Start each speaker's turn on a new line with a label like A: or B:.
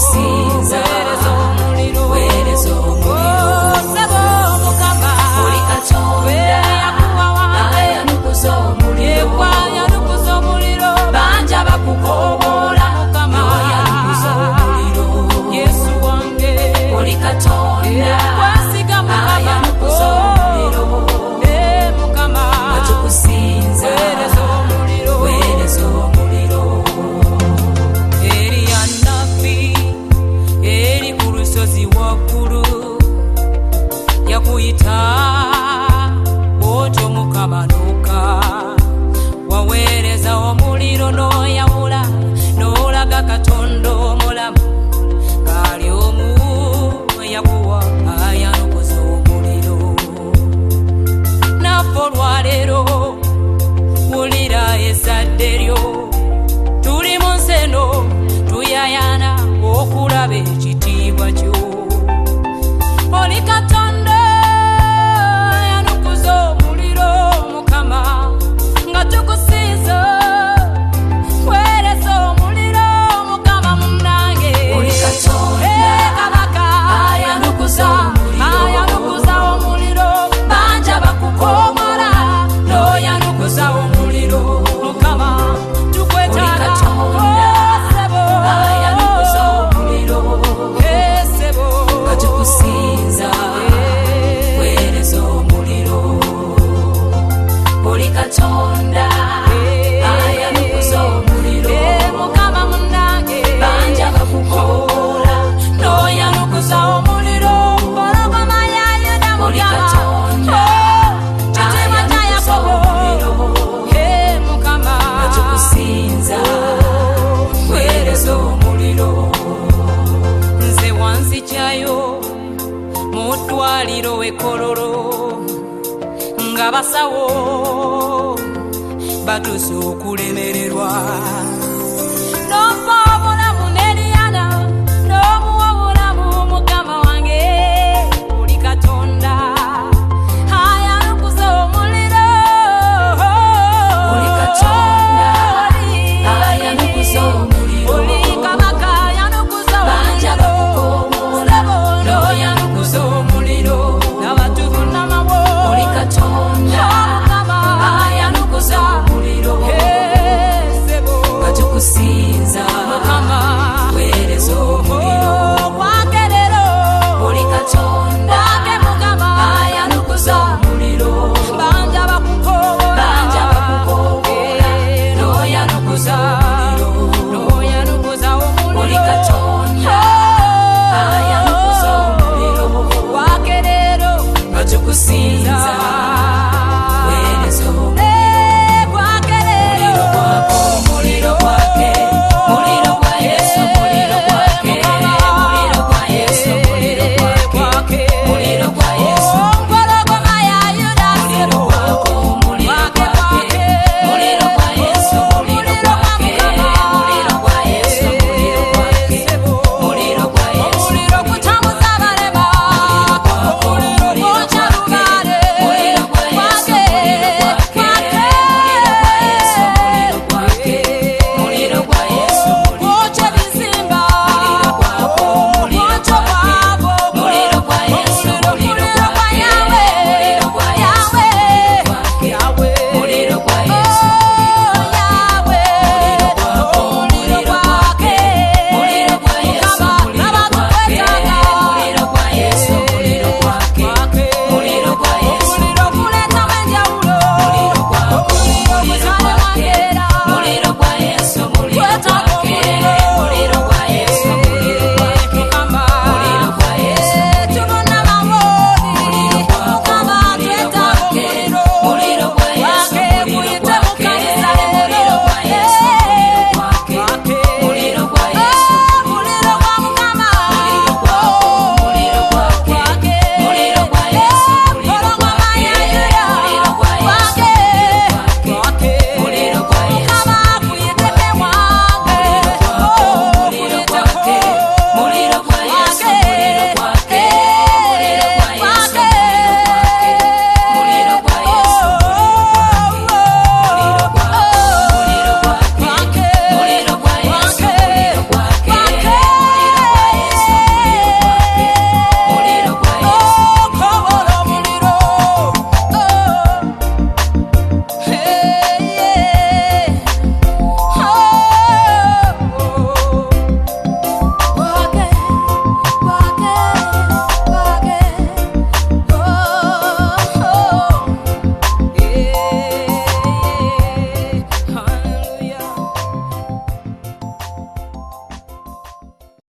A: nga
B: ddwaliro ekololo nga basawo batuuse okulemererwa. N'ofa